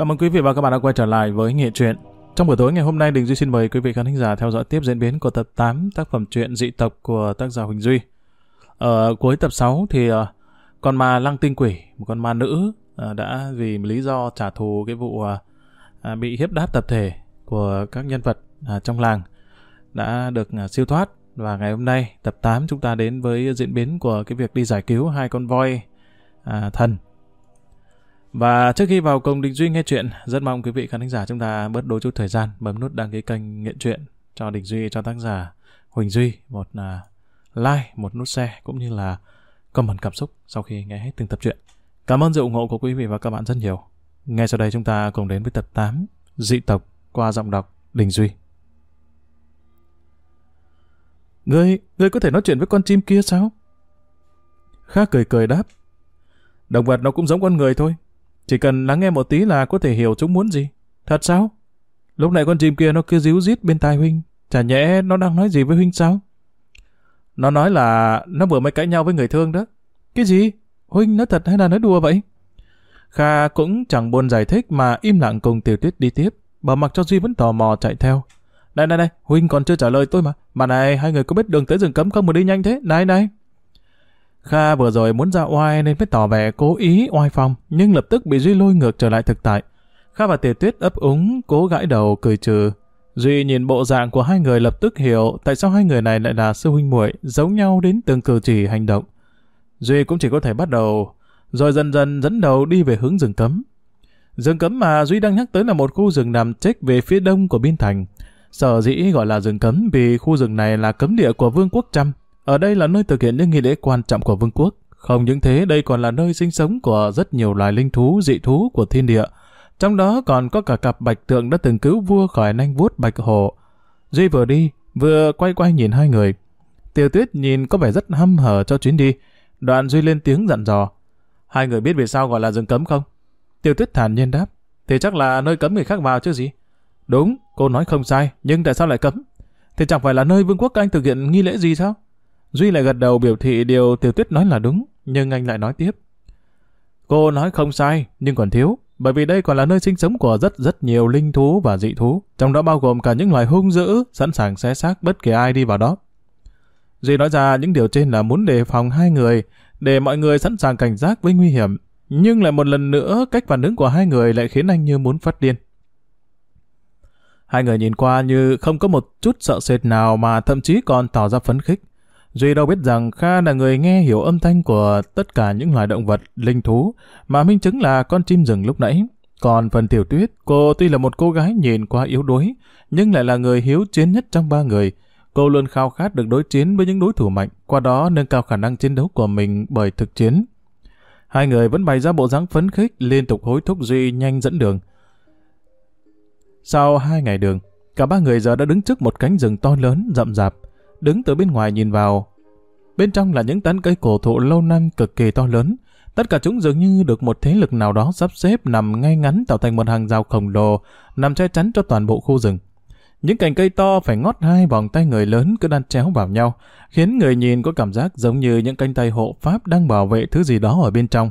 Chào mừng quý vị và các bạn đã quay trở lại với Nghệ truyện. Trong buổi tối ngày hôm nay, Đình Duy xin mời quý vị khán thính giả theo dõi tiếp diễn biến của tập 8 tác phẩm truyện dị tộc của tác giả Huỳnh Duy. Ở cuối tập 6 thì uh, con ma lăng tinh quỷ, một con ma nữ uh, đã vì lý do trả thù cái vụ uh, bị hiếp đáp tập thể của các nhân vật uh, trong làng đã được uh, siêu thoát và ngày hôm nay tập 8 chúng ta đến với diễn biến của cái việc đi giải cứu hai con voi uh, thần và trước khi vào cùng Đình Duy nghe chuyện, rất mong quý vị khán thính giả chúng ta bớt đôi chút thời gian bấm nút đăng ký kênh Nghệ chuyện cho Đình Duy, cho tác giả Huỳnh Duy một uh, like, một nút share cũng như là comment cảm xúc sau khi nghe hết từng tập truyện. Cảm ơn sự ủng hộ của quý vị và các bạn rất nhiều. Ngay sau đây chúng ta cùng đến với tập 8 Dị tộc qua giọng đọc Đình Duy. Ngươi, ngươi có thể nói chuyện với con chim kia sao? Khá cười cười đáp. Động vật nó cũng giống con người thôi, chỉ cần lắng nghe một tí là có thể hiểu chúng muốn gì. Thật sao? Lúc này con chim kia nó cứ díu dít bên tai Huynh. Chả nhẽ nó đang nói gì với Huynh sao? Nó nói là nó vừa mới cãi nhau với người thương đó. Cái gì? Huynh nói thật hay là nói đùa vậy? Kha cũng chẳng buồn giải thích mà im lặng cùng Tiểu Tuyết đi tiếp. Bà mặc cho Duy vẫn tò mò chạy theo. Này này này, Huynh còn chưa trả lời tôi mà. Mà này, hai người có biết đường tới rừng cấm không mà đi nhanh thế? Này này. Kha vừa rồi muốn ra oai nên mới tỏ vẻ cố ý oai phong, nhưng lập tức bị Duy lôi ngược trở lại thực tại. Kha và Tiểu Tuyết ấp úng, cố gãi đầu cười trừ. Duy nhìn bộ dạng của hai người lập tức hiểu tại sao hai người này lại là sư huynh muội, giống nhau đến từng cử chỉ hành động. Duy cũng chỉ có thể bắt đầu, rồi dần dần dẫn đầu đi về hướng rừng cấm. Rừng cấm mà Duy đang nhắc tới là một khu rừng nằm trách về phía đông của biên thành. Sở dĩ gọi là rừng cấm vì khu rừng này là cấm địa của Vương quốc Trăm, ở đây là nơi thực hiện những nghi lễ quan trọng của vương quốc. Không những thế, đây còn là nơi sinh sống của rất nhiều loài linh thú, dị thú của thiên địa. Trong đó còn có cả cặp bạch tượng đã từng cứu vua khỏi nanh vuốt bạch hổ. Duy vừa đi, vừa quay quay nhìn hai người. Tiểu tuyết nhìn có vẻ rất hăm hở cho chuyến đi. Đoạn Duy lên tiếng dặn dò. Hai người biết vì sao gọi là rừng cấm không? Tiểu tuyết thản nhiên đáp. Thì chắc là nơi cấm người khác vào chứ gì? Đúng, cô nói không sai, nhưng tại sao lại cấm? Thì chẳng phải là nơi vương quốc anh thực hiện nghi lễ gì sao? Duy lại gật đầu biểu thị điều Tiểu Tuyết nói là đúng, nhưng anh lại nói tiếp. Cô nói không sai, nhưng còn thiếu, bởi vì đây còn là nơi sinh sống của rất rất nhiều linh thú và dị thú, trong đó bao gồm cả những loài hung dữ, sẵn sàng xé xác bất kỳ ai đi vào đó. Duy nói ra những điều trên là muốn đề phòng hai người, để mọi người sẵn sàng cảnh giác với nguy hiểm, nhưng lại một lần nữa cách phản ứng của hai người lại khiến anh như muốn phát điên. Hai người nhìn qua như không có một chút sợ sệt nào mà thậm chí còn tỏ ra phấn khích. Duy đâu biết rằng Kha là người nghe hiểu âm thanh của tất cả những loài động vật, linh thú, mà minh chứng là con chim rừng lúc nãy. Còn phần tiểu tuyết, cô tuy là một cô gái nhìn qua yếu đuối, nhưng lại là người hiếu chiến nhất trong ba người. Cô luôn khao khát được đối chiến với những đối thủ mạnh, qua đó nâng cao khả năng chiến đấu của mình bởi thực chiến. Hai người vẫn bày ra bộ dáng phấn khích, liên tục hối thúc Duy nhanh dẫn đường. Sau hai ngày đường, cả ba người giờ đã đứng trước một cánh rừng to lớn, rậm rạp đứng từ bên ngoài nhìn vào. Bên trong là những tán cây cổ thụ lâu năm cực kỳ to lớn. Tất cả chúng dường như được một thế lực nào đó sắp xếp nằm ngay ngắn tạo thành một hàng rào khổng lồ, nằm che chắn cho toàn bộ khu rừng. Những cành cây to phải ngót hai vòng tay người lớn cứ đan chéo vào nhau, khiến người nhìn có cảm giác giống như những cánh tay hộ pháp đang bảo vệ thứ gì đó ở bên trong.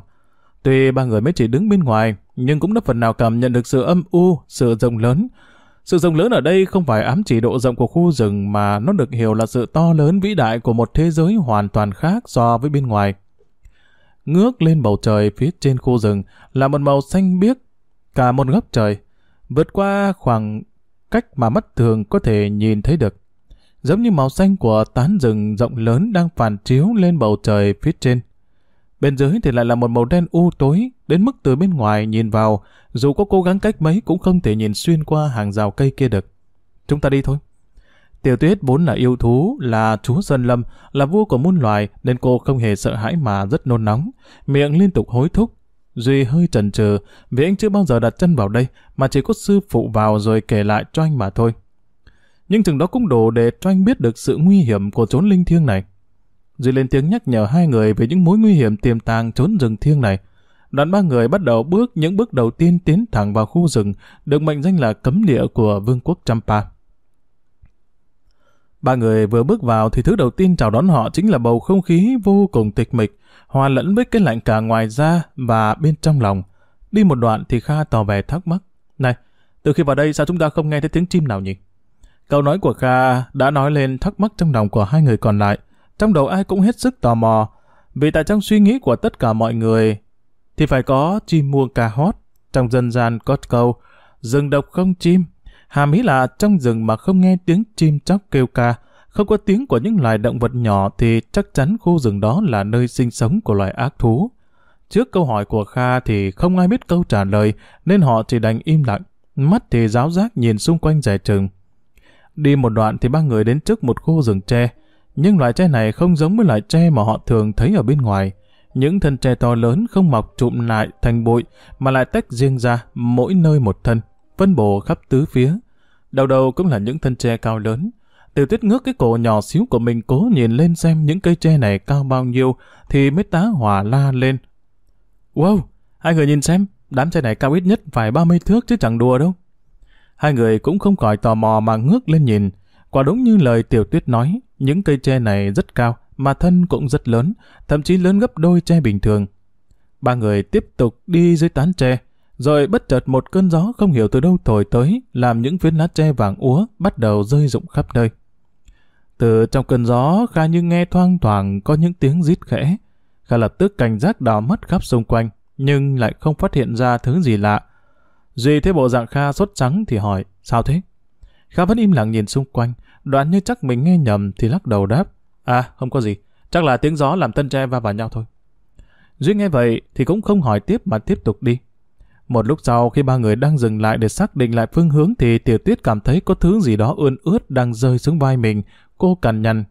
Tuy ba người mới chỉ đứng bên ngoài, nhưng cũng đã phần nào cảm nhận được sự âm u, sự rộng lớn, sự rộng lớn ở đây không phải ám chỉ độ rộng của khu rừng mà nó được hiểu là sự to lớn vĩ đại của một thế giới hoàn toàn khác so với bên ngoài. Ngước lên bầu trời phía trên khu rừng là một màu xanh biếc, cả một góc trời, vượt qua khoảng cách mà mắt thường có thể nhìn thấy được. Giống như màu xanh của tán rừng rộng lớn đang phản chiếu lên bầu trời phía trên. Bên dưới thì lại là một màu đen u tối, đến mức từ bên ngoài nhìn vào, dù có cố gắng cách mấy cũng không thể nhìn xuyên qua hàng rào cây kia được. Chúng ta đi thôi. Tiểu tuyết vốn là yêu thú, là chúa Sơn Lâm, là vua của muôn loài, nên cô không hề sợ hãi mà rất nôn nóng, miệng liên tục hối thúc. Duy hơi chần chừ vì anh chưa bao giờ đặt chân vào đây, mà chỉ có sư phụ vào rồi kể lại cho anh mà thôi. Nhưng chừng đó cũng đủ để cho anh biết được sự nguy hiểm của chốn linh thiêng này. Duy lên tiếng nhắc nhở hai người về những mối nguy hiểm tiềm tàng trốn rừng thiêng này. Đoạn ba người bắt đầu bước những bước đầu tiên tiến thẳng vào khu rừng, được mệnh danh là cấm địa của vương quốc Champa. Ba người vừa bước vào thì thứ đầu tiên chào đón họ chính là bầu không khí vô cùng tịch mịch, hòa lẫn với cái lạnh cả ngoài da và bên trong lòng. Đi một đoạn thì Kha tỏ vẻ thắc mắc. Này, từ khi vào đây sao chúng ta không nghe thấy tiếng chim nào nhỉ? Câu nói của Kha đã nói lên thắc mắc trong lòng của hai người còn lại. Trong đầu ai cũng hết sức tò mò. Vì tại trong suy nghĩ của tất cả mọi người thì phải có chim muông ca hót. Trong dân gian có câu rừng độc không chim. Hàm ý là trong rừng mà không nghe tiếng chim chóc kêu ca, không có tiếng của những loài động vật nhỏ thì chắc chắn khu rừng đó là nơi sinh sống của loài ác thú. Trước câu hỏi của Kha thì không ai biết câu trả lời nên họ chỉ đành im lặng, mắt thì giáo giác nhìn xung quanh rẻ trừng. Đi một đoạn thì ba người đến trước một khu rừng tre, nhưng loại tre này không giống với loại tre mà họ thường thấy ở bên ngoài. Những thân tre to lớn không mọc trụm lại thành bụi mà lại tách riêng ra mỗi nơi một thân, phân bổ khắp tứ phía. Đầu đầu cũng là những thân tre cao lớn. Tiểu tuyết ngước cái cổ nhỏ xíu của mình cố nhìn lên xem những cây tre này cao bao nhiêu thì mới tá hỏa la lên. Wow, hai người nhìn xem, đám tre này cao ít nhất phải 30 thước chứ chẳng đùa đâu. Hai người cũng không khỏi tò mò mà ngước lên nhìn. Quả đúng như lời tiểu tuyết nói, những cây tre này rất cao, mà thân cũng rất lớn, thậm chí lớn gấp đôi tre bình thường. Ba người tiếp tục đi dưới tán tre, rồi bất chợt một cơn gió không hiểu từ đâu thổi tới, làm những phiến lá tre vàng úa bắt đầu rơi rụng khắp nơi. Từ trong cơn gió, Kha như nghe thoang thoảng có những tiếng rít khẽ. Kha lập tức cảnh giác đào mắt khắp xung quanh, nhưng lại không phát hiện ra thứ gì lạ. Duy thấy bộ dạng Kha sốt trắng thì hỏi, sao thế? Kha vẫn im lặng nhìn xung quanh, đoạn như chắc mình nghe nhầm thì lắc đầu đáp. À, không có gì, chắc là tiếng gió làm tân tre va vào nhau thôi. Duy nghe vậy thì cũng không hỏi tiếp mà tiếp tục đi. Một lúc sau khi ba người đang dừng lại để xác định lại phương hướng thì tiểu tuyết cảm thấy có thứ gì đó ươn ướt đang rơi xuống vai mình. Cô cằn nhằn.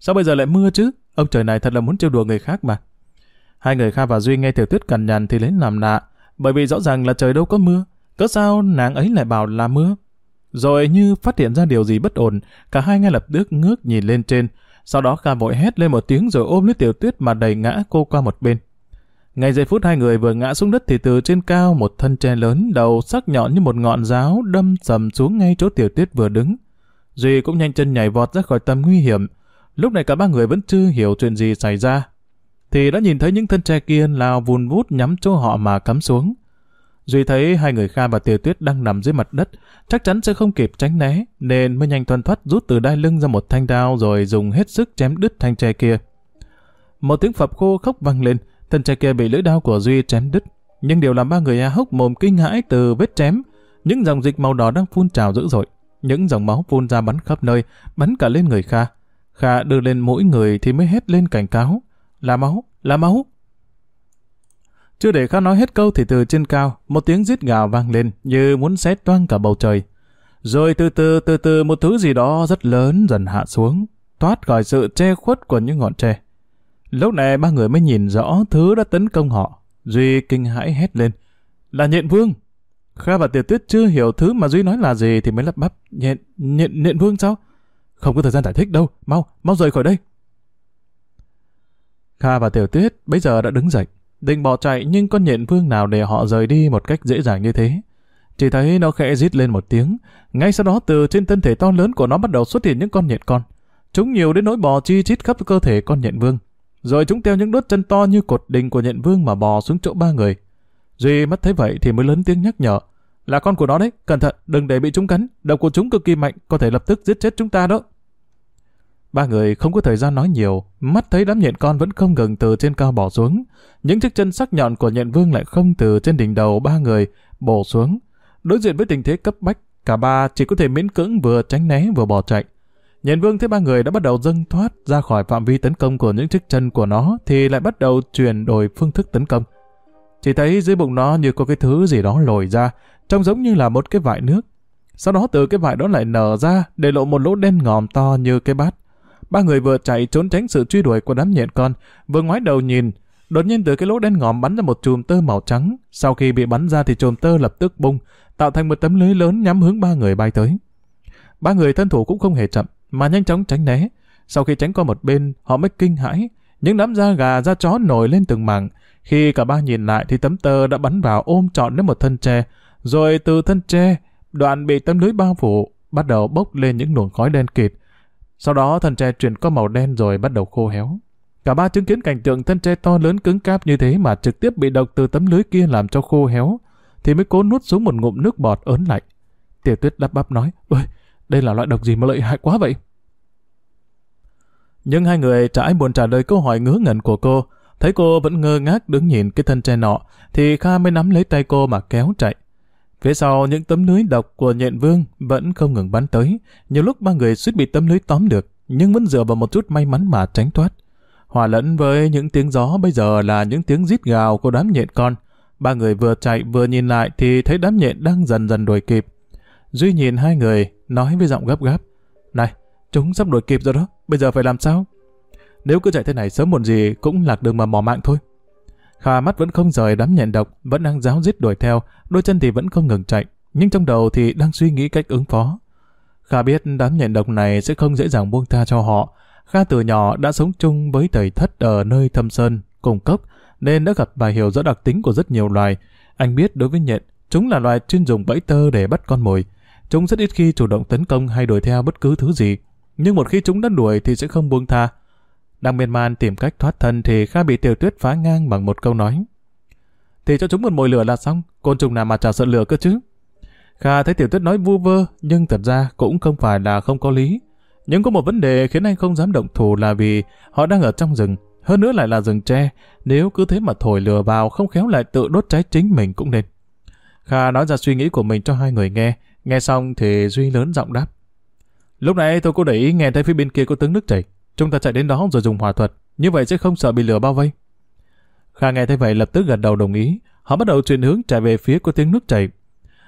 Sao bây giờ lại mưa chứ? Ông trời này thật là muốn trêu đùa người khác mà. Hai người Kha và Duy nghe tiểu tuyết cằn nhằn thì lấy làm lạ. Bởi vì rõ ràng là trời đâu có mưa. Cớ sao nàng ấy lại bảo là mưa? Rồi như phát hiện ra điều gì bất ổn, cả hai ngay lập tức ngước nhìn lên trên. Sau đó Kha vội hét lên một tiếng rồi ôm lấy tiểu tuyết mà đẩy ngã cô qua một bên. Ngay giây phút hai người vừa ngã xuống đất thì từ trên cao một thân tre lớn đầu sắc nhọn như một ngọn giáo đâm sầm xuống ngay chỗ tiểu tuyết vừa đứng. Duy cũng nhanh chân nhảy vọt ra khỏi tầm nguy hiểm. Lúc này cả ba người vẫn chưa hiểu chuyện gì xảy ra. Thì đã nhìn thấy những thân tre kia lao vùn vút nhắm chỗ họ mà cắm xuống. Duy thấy hai người Kha và Tiểu Tuyết đang nằm dưới mặt đất, chắc chắn sẽ không kịp tránh né, nên mới nhanh thuần thoát rút từ đai lưng ra một thanh đao rồi dùng hết sức chém đứt thanh tre kia. Một tiếng phập khô khóc vang lên, Thanh tre kia bị lưỡi đao của Duy chém đứt. Nhưng điều làm ba người A hốc mồm kinh hãi từ vết chém, những dòng dịch màu đỏ đang phun trào dữ dội, những dòng máu phun ra bắn khắp nơi, bắn cả lên người Kha. Kha đưa lên mỗi người thì mới hét lên cảnh cáo. Là máu, là máu. Chưa để Kha nói hết câu thì từ trên cao, một tiếng rít gào vang lên như muốn xé toang cả bầu trời. Rồi từ từ từ từ một thứ gì đó rất lớn dần hạ xuống, thoát khỏi sự che khuất của những ngọn tre. Lúc này ba người mới nhìn rõ thứ đã tấn công họ. Duy kinh hãi hét lên. Là nhện vương. Kha và Tiểu Tuyết chưa hiểu thứ mà Duy nói là gì thì mới lắp bắp. Nhện, nhện, nhện vương sao? Không có thời gian giải thích đâu. Mau, mau rời khỏi đây. Kha và Tiểu Tuyết bây giờ đã đứng dậy. Định bỏ chạy nhưng con nhện vương nào để họ rời đi một cách dễ dàng như thế. Chỉ thấy nó khẽ rít lên một tiếng. Ngay sau đó từ trên thân thể to lớn của nó bắt đầu xuất hiện những con nhện con. Chúng nhiều đến nỗi bò chi chít khắp cơ thể con nhện vương. Rồi chúng theo những đốt chân to như cột đình của nhện vương mà bò xuống chỗ ba người. Duy mắt thấy vậy thì mới lớn tiếng nhắc nhở. Là con của nó đấy, cẩn thận, đừng để bị chúng cắn. Độc của chúng cực kỳ mạnh, có thể lập tức giết chết chúng ta đó. Ba người không có thời gian nói nhiều, mắt thấy đám nhện con vẫn không ngừng từ trên cao bỏ xuống. Những chiếc chân sắc nhọn của nhện vương lại không từ trên đỉnh đầu ba người bổ xuống. Đối diện với tình thế cấp bách, cả ba chỉ có thể miễn cưỡng vừa tránh né vừa bỏ chạy. Nhện vương thấy ba người đã bắt đầu dâng thoát ra khỏi phạm vi tấn công của những chiếc chân của nó thì lại bắt đầu chuyển đổi phương thức tấn công. Chỉ thấy dưới bụng nó như có cái thứ gì đó lồi ra, trông giống như là một cái vại nước. Sau đó từ cái vại đó lại nở ra để lộ một lỗ đen ngòm to như cái bát. Ba người vừa chạy trốn tránh sự truy đuổi của đám nhện con, vừa ngoái đầu nhìn, đột nhiên từ cái lỗ đen ngòm bắn ra một chùm tơ màu trắng. Sau khi bị bắn ra thì chùm tơ lập tức bung, tạo thành một tấm lưới lớn nhắm hướng ba người bay tới. Ba người thân thủ cũng không hề chậm, mà nhanh chóng tránh né. Sau khi tránh qua một bên, họ mới kinh hãi. Những đám da gà, da chó nổi lên từng mảng. Khi cả ba nhìn lại thì tấm tơ đã bắn vào ôm trọn đến một thân tre. Rồi từ thân tre, đoạn bị tấm lưới bao phủ, bắt đầu bốc lên những luồng khói đen kịt. Sau đó thân tre chuyển có màu đen rồi bắt đầu khô héo. Cả ba chứng kiến cảnh tượng thân tre to lớn cứng cáp như thế mà trực tiếp bị độc từ tấm lưới kia làm cho khô héo, thì mới cố nuốt xuống một ngụm nước bọt ớn lạnh. Tiểu tuyết đắp bắp nói, ơi, đây là loại độc gì mà lợi hại quá vậy? Nhưng hai người trải buồn trả lời câu hỏi ngớ ngẩn của cô. Thấy cô vẫn ngơ ngác đứng nhìn cái thân tre nọ, thì Kha mới nắm lấy tay cô mà kéo chạy. Phía sau những tấm lưới độc của nhện vương vẫn không ngừng bắn tới. Nhiều lúc ba người suýt bị tấm lưới tóm được, nhưng vẫn dựa vào một chút may mắn mà tránh thoát. Hòa lẫn với những tiếng gió bây giờ là những tiếng rít gào của đám nhện con. Ba người vừa chạy vừa nhìn lại thì thấy đám nhện đang dần dần đuổi kịp. Duy nhìn hai người, nói với giọng gấp gáp. Này, chúng sắp đuổi kịp rồi đó, bây giờ phải làm sao? Nếu cứ chạy thế này sớm muộn gì cũng lạc đường mà mò mạng thôi. Kha mắt vẫn không rời đám nhện độc, vẫn đang giáo giết đuổi theo, đôi chân thì vẫn không ngừng chạy, nhưng trong đầu thì đang suy nghĩ cách ứng phó. Kha biết đám nhện độc này sẽ không dễ dàng buông tha cho họ. Kha từ nhỏ đã sống chung với thầy thất ở nơi thâm sơn, cùng cốc, nên đã gặp và hiểu rõ đặc tính của rất nhiều loài. Anh biết đối với nhện, chúng là loài chuyên dùng bẫy tơ để bắt con mồi. Chúng rất ít khi chủ động tấn công hay đuổi theo bất cứ thứ gì. Nhưng một khi chúng đã đuổi thì sẽ không buông tha. Đang miên man tìm cách thoát thân thì Kha bị tiểu tuyết phá ngang bằng một câu nói. Thì cho chúng một mồi lửa là xong, côn trùng nào mà chả sợ lửa cơ chứ. Kha thấy tiểu tuyết nói vu vơ, nhưng thật ra cũng không phải là không có lý. Nhưng có một vấn đề khiến anh không dám động thủ là vì họ đang ở trong rừng, hơn nữa lại là rừng tre. Nếu cứ thế mà thổi lửa vào, không khéo lại tự đốt cháy chính mình cũng nên. Kha nói ra suy nghĩ của mình cho hai người nghe, nghe xong thì Duy lớn giọng đáp. Lúc nãy tôi có để ý nghe thấy phía bên kia có tiếng nước chảy. Chúng ta chạy đến đó rồi dùng hỏa thuật, như vậy sẽ không sợ bị lửa bao vây. Kha nghe thấy vậy lập tức gật đầu đồng ý. Họ bắt đầu chuyển hướng chạy về phía có tiếng nước chảy.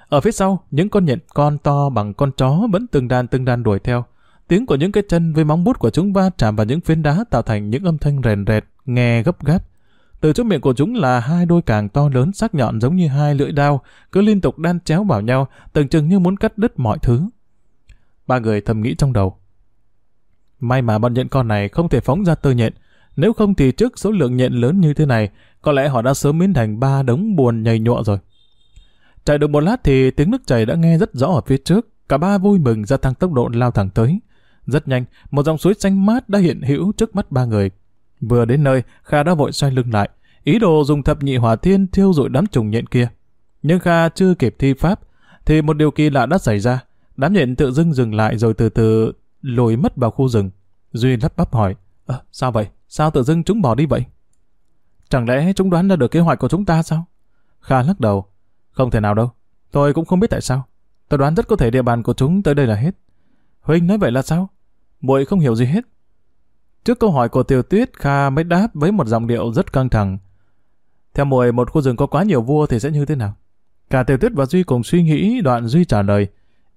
Ở phía sau, những con nhện con to bằng con chó vẫn từng đàn từng đàn đuổi theo. Tiếng của những cái chân với móng bút của chúng va chạm vào những phiến đá tạo thành những âm thanh rèn rẹt, nghe gấp gáp. Từ chỗ miệng của chúng là hai đôi càng to lớn sắc nhọn giống như hai lưỡi dao, cứ liên tục đan chéo vào nhau, tưởng chừng như muốn cắt đứt mọi thứ. Ba người thầm nghĩ trong đầu. May mà bọn nhện con này không thể phóng ra tơ nhện, nếu không thì trước số lượng nhện lớn như thế này, có lẽ họ đã sớm biến thành ba đống buồn nhầy nhụa rồi. Chạy được một lát thì tiếng nước chảy đã nghe rất rõ ở phía trước, cả ba vui mừng gia tăng tốc độ lao thẳng tới. Rất nhanh, một dòng suối xanh mát đã hiện hữu trước mắt ba người. Vừa đến nơi, Kha đã vội xoay lưng lại, ý đồ dùng thập nhị hỏa thiên thiêu rụi đám trùng nhện kia. Nhưng Kha chưa kịp thi pháp, thì một điều kỳ lạ đã xảy ra. Đám nhện tự dưng dừng lại rồi từ từ lùi mất vào khu rừng. Duy lắp bắp hỏi, à, sao vậy? Sao tự dưng chúng bỏ đi vậy? Chẳng lẽ chúng đoán ra được kế hoạch của chúng ta sao? Kha lắc đầu, không thể nào đâu. Tôi cũng không biết tại sao. Tôi đoán rất có thể địa bàn của chúng tới đây là hết. Huynh nói vậy là sao? Muội không hiểu gì hết. Trước câu hỏi của Tiểu Tuyết, Kha mới đáp với một giọng điệu rất căng thẳng. Theo muội một khu rừng có quá nhiều vua thì sẽ như thế nào? Cả Tiểu Tuyết và Duy cùng suy nghĩ, đoạn Duy trả lời.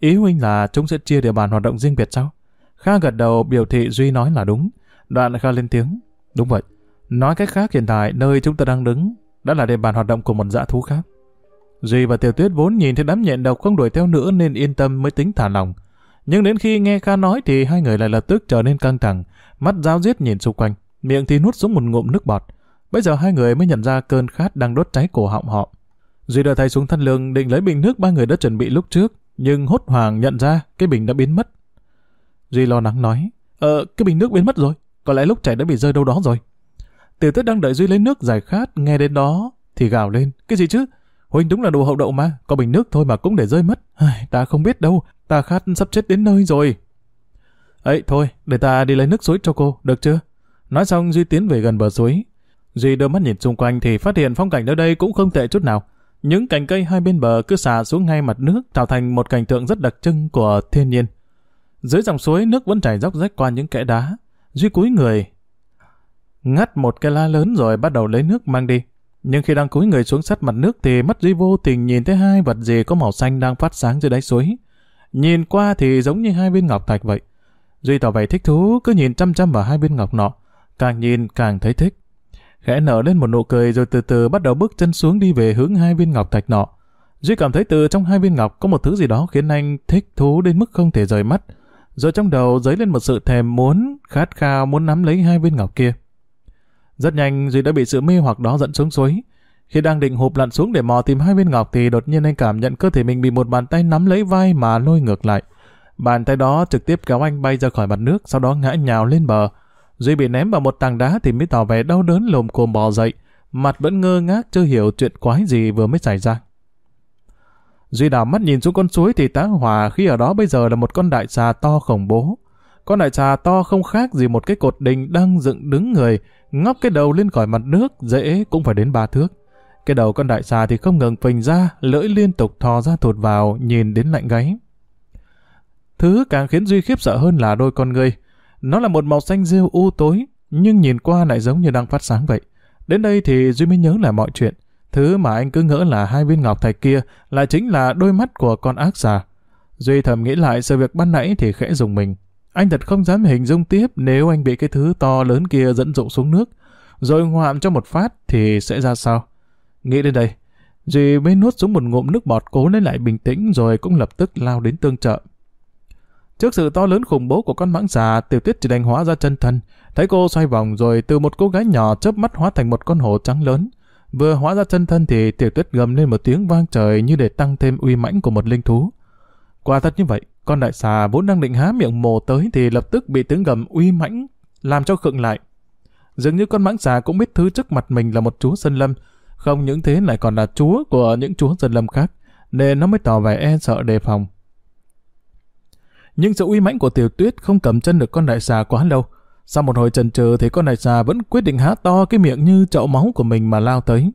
Ý huynh là chúng sẽ chia địa bàn hoạt động riêng biệt sao? Kha gật đầu biểu thị Duy nói là đúng. Đoạn Kha lên tiếng. Đúng vậy. Nói cách khác hiện tại nơi chúng ta đang đứng đã là địa bàn hoạt động của một dã thú khác. Duy và Tiểu Tuyết vốn nhìn thấy đám nhện độc không đuổi theo nữa nên yên tâm mới tính thả lòng. Nhưng đến khi nghe Kha nói thì hai người lại lập tức trở nên căng thẳng, mắt giao giết nhìn xung quanh, miệng thì nuốt xuống một ngụm nước bọt. Bây giờ hai người mới nhận ra cơn khát đang đốt cháy cổ họng họ. Duy đưa tay xuống thân lương định lấy bình nước ba người đã chuẩn bị lúc trước, nhưng hốt hoảng nhận ra cái bình đã biến mất. Duy lo lắng nói, Ờ, cái bình nước biến mất rồi, có lẽ lúc chảy đã bị rơi đâu đó rồi. Tiểu tuyết đang đợi Duy lấy nước giải khát, nghe đến đó thì gào lên, cái gì chứ? Huynh đúng là đồ hậu đậu mà, có bình nước thôi mà cũng để rơi mất. Ai, ta không biết đâu, ta khát sắp chết đến nơi rồi. Ấy, thôi, để ta đi lấy nước suối cho cô, được chưa? Nói xong Duy tiến về gần bờ suối. Duy đưa mắt nhìn xung quanh thì phát hiện phong cảnh ở đây cũng không tệ chút nào. Những cành cây hai bên bờ cứ xả xuống ngay mặt nước tạo thành một cảnh tượng rất đặc trưng của thiên nhiên. Dưới dòng suối nước vẫn chảy róc rách qua những kẽ đá. Duy cúi người, ngắt một cái la lớn rồi bắt đầu lấy nước mang đi. Nhưng khi đang cúi người xuống sát mặt nước thì mắt Duy vô tình nhìn thấy hai vật gì có màu xanh đang phát sáng dưới đáy suối. Nhìn qua thì giống như hai viên ngọc thạch vậy. Duy tỏ vẻ thích thú, cứ nhìn chăm chăm vào hai viên ngọc nọ. Càng nhìn càng thấy thích. Khẽ nở lên một nụ cười rồi từ từ bắt đầu bước chân xuống đi về hướng hai viên ngọc thạch nọ. Duy cảm thấy từ trong hai viên ngọc có một thứ gì đó khiến anh thích thú đến mức không thể rời mắt. Rồi trong đầu dấy lên một sự thèm muốn, khát khao muốn nắm lấy hai viên ngọc kia. Rất nhanh Duy đã bị sự mê hoặc đó dẫn xuống suối. Khi đang định hụp lặn xuống để mò tìm hai viên ngọc thì đột nhiên anh cảm nhận cơ thể mình bị một bàn tay nắm lấy vai mà lôi ngược lại. Bàn tay đó trực tiếp kéo anh bay ra khỏi mặt nước, sau đó ngã nhào lên bờ. Duy bị ném vào một tảng đá thì mới tỏ vẻ đau đớn lồm cồm bò dậy, mặt vẫn ngơ ngác chưa hiểu chuyện quái gì vừa mới xảy ra. Duy đảo mắt nhìn xuống con suối thì tá hỏa khi ở đó bây giờ là một con đại xà to khổng bố. Con đại xà to không khác gì một cái cột đình đang dựng đứng người, ngóc cái đầu lên khỏi mặt nước, dễ cũng phải đến ba thước. Cái đầu con đại xà thì không ngừng phình ra, lưỡi liên tục thò ra thụt vào, nhìn đến lạnh gáy. Thứ càng khiến Duy khiếp sợ hơn là đôi con người. Nó là một màu xanh rêu u tối, nhưng nhìn qua lại giống như đang phát sáng vậy. Đến đây thì Duy mới nhớ lại mọi chuyện. Thứ mà anh cứ ngỡ là hai viên ngọc thạch kia là chính là đôi mắt của con ác xà. Duy thầm nghĩ lại sự việc ban nãy thì khẽ dùng mình. Anh thật không dám hình dung tiếp nếu anh bị cái thứ to lớn kia dẫn dụ xuống nước, rồi ngoạm cho một phát thì sẽ ra sao. Nghĩ đến đây, Duy mới nuốt xuống một ngụm nước bọt cố lấy lại bình tĩnh rồi cũng lập tức lao đến tương trợ. Trước sự to lớn khủng bố của con mãng xà, tiểu tuyết chỉ đành hóa ra chân thân. Thấy cô xoay vòng rồi từ một cô gái nhỏ chớp mắt hóa thành một con hổ trắng lớn. Vừa hóa ra chân thân thì tiểu tuyết gầm lên một tiếng vang trời như để tăng thêm uy mãnh của một linh thú. Quả thật như vậy, con đại xà vốn đang định há miệng mồ tới thì lập tức bị tiếng gầm uy mãnh làm cho khựng lại. Dường như con mãng xà cũng biết thứ trước mặt mình là một chúa sơn lâm, không những thế lại còn là chúa của những chúa sơn lâm khác, nên nó mới tỏ vẻ e sợ đề phòng. Nhưng sự uy mãnh của tiểu tuyết không cầm chân được con đại xà quá lâu. Sau một hồi chần chừ thì con đại xà vẫn quyết định há to cái miệng như chậu máu của mình mà lao tới.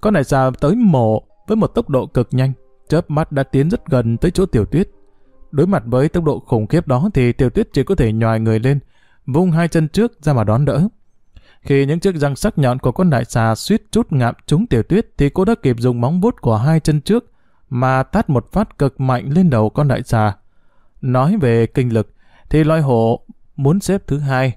Con đại xà tới mổ với một tốc độ cực nhanh, chớp mắt đã tiến rất gần tới chỗ tiểu tuyết. Đối mặt với tốc độ khủng khiếp đó thì tiểu tuyết chỉ có thể nhòi người lên, vung hai chân trước ra mà đón đỡ. Khi những chiếc răng sắc nhọn của con đại xà suýt chút ngạm trúng tiểu tuyết thì cô đã kịp dùng móng vuốt của hai chân trước mà tát một phát cực mạnh lên đầu con đại xà. Nói về kinh lực, thì loài hổ muốn xếp thứ hai,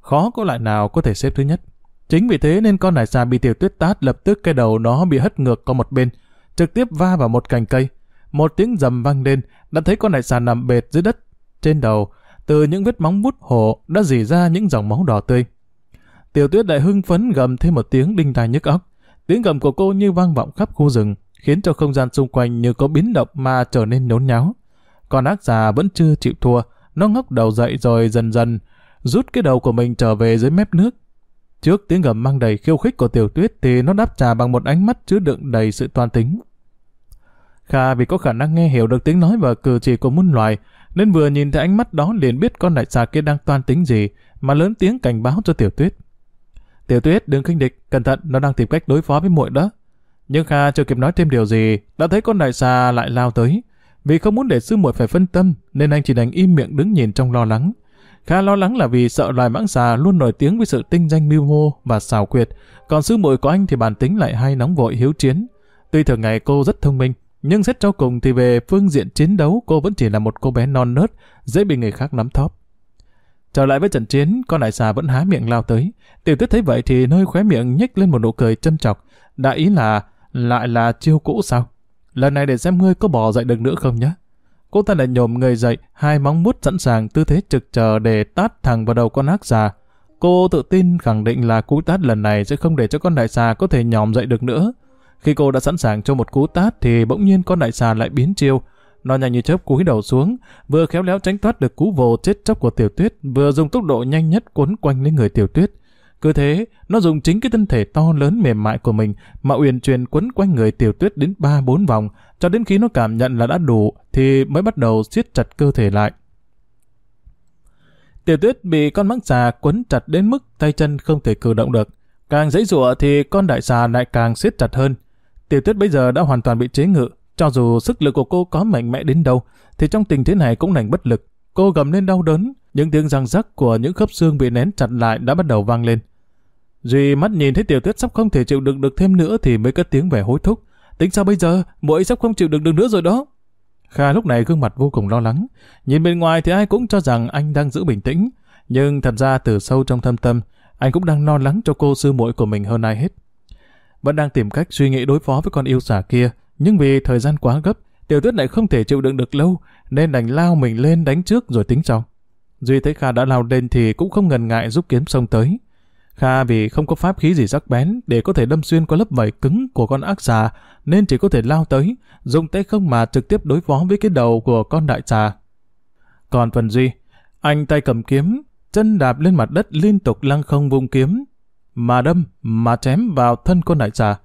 khó có loại nào có thể xếp thứ nhất. Chính vì thế nên con nải xà bị tiểu tuyết tát lập tức cái đầu nó bị hất ngược qua một bên, trực tiếp va vào một cành cây. Một tiếng rầm vang lên, đã thấy con nải xà nằm bệt dưới đất. Trên đầu, từ những vết móng bút hổ đã dì ra những dòng máu đỏ tươi. Tiểu tuyết đại hưng phấn gầm thêm một tiếng đinh tai nhức óc. Tiếng gầm của cô như vang vọng khắp khu rừng, khiến cho không gian xung quanh như có biến động mà trở nên nhốn nháo. Con ác già vẫn chưa chịu thua, nó ngóc đầu dậy rồi dần dần rút cái đầu của mình trở về dưới mép nước. Trước tiếng gầm mang đầy khiêu khích của tiểu tuyết thì nó đáp trả bằng một ánh mắt chứa đựng đầy sự toan tính. Kha vì có khả năng nghe hiểu được tiếng nói và cử chỉ của muôn loài, nên vừa nhìn thấy ánh mắt đó liền biết con đại xà kia đang toan tính gì, mà lớn tiếng cảnh báo cho tiểu tuyết. Tiểu tuyết đừng khinh địch, cẩn thận, nó đang tìm cách đối phó với muội đó. Nhưng Kha chưa kịp nói thêm điều gì, đã thấy con đại xà lại lao tới. Vì không muốn để sư muội phải phân tâm, nên anh chỉ đành im miệng đứng nhìn trong lo lắng. Khá lo lắng là vì sợ loài mãng xà luôn nổi tiếng với sự tinh danh mưu mô và xảo quyệt, còn sư muội của anh thì bản tính lại hay nóng vội hiếu chiến. Tuy thường ngày cô rất thông minh, nhưng xét cho cùng thì về phương diện chiến đấu cô vẫn chỉ là một cô bé non nớt, dễ bị người khác nắm thóp. Trở lại với trận chiến, con đại xà vẫn há miệng lao tới. Tiểu tuyết thấy vậy thì nơi khóe miệng nhếch lên một nụ cười châm chọc. Đại ý là, lại là chiêu cũ sao? Lần này để xem ngươi có bỏ dậy được nữa không nhé. Cô ta lại nhổm người dậy, hai móng mút sẵn sàng tư thế trực chờ để tát thẳng vào đầu con ác già. Cô tự tin khẳng định là cú tát lần này sẽ không để cho con đại xà có thể nhòm dậy được nữa. Khi cô đã sẵn sàng cho một cú tát thì bỗng nhiên con đại xà lại biến chiêu. Nó nhanh như chớp cúi đầu xuống, vừa khéo léo tránh thoát được cú vồ chết chóc của tiểu tuyết, vừa dùng tốc độ nhanh nhất cuốn quanh lấy người tiểu tuyết. Cứ thế, nó dùng chính cái thân thể to lớn mềm mại của mình mà uyển chuyển quấn quanh người tiểu tuyết đến ba bốn vòng, cho đến khi nó cảm nhận là đã đủ thì mới bắt đầu siết chặt cơ thể lại. Tiểu tuyết bị con mãng xà quấn chặt đến mức tay chân không thể cử động được. Càng dãy rụa thì con đại xà lại càng siết chặt hơn. Tiểu tuyết bây giờ đã hoàn toàn bị chế ngự. Cho dù sức lực của cô có mạnh mẽ đến đâu, thì trong tình thế này cũng đành bất lực. Cô gầm lên đau đớn, những tiếng răng rắc của những khớp xương bị nén chặt lại đã bắt đầu vang lên. Duy mắt nhìn thấy tiểu tuyết sắp không thể chịu đựng được thêm nữa thì mới cất tiếng vẻ hối thúc. Tính sao bây giờ? Muội sắp không chịu đựng được nữa rồi đó. Kha lúc này gương mặt vô cùng lo lắng. Nhìn bên ngoài thì ai cũng cho rằng anh đang giữ bình tĩnh. Nhưng thật ra từ sâu trong thâm tâm, anh cũng đang lo lắng cho cô sư muội của mình hơn ai hết. Vẫn đang tìm cách suy nghĩ đối phó với con yêu xà kia, nhưng vì thời gian quá gấp, tiểu tuyết lại không thể chịu đựng được lâu, nên đành lao mình lên đánh trước rồi tính sau. Duy thấy Kha đã lao lên thì cũng không ngần ngại giúp kiếm xông tới. Kha vì không có pháp khí gì sắc bén để có thể đâm xuyên qua lớp vảy cứng của con ác xà, nên chỉ có thể lao tới, dùng tay không mà trực tiếp đối phó với cái đầu của con đại xà. Còn phần Duy, anh tay cầm kiếm, chân đạp lên mặt đất liên tục lăng không vung kiếm, mà đâm, mà chém vào thân con đại xà.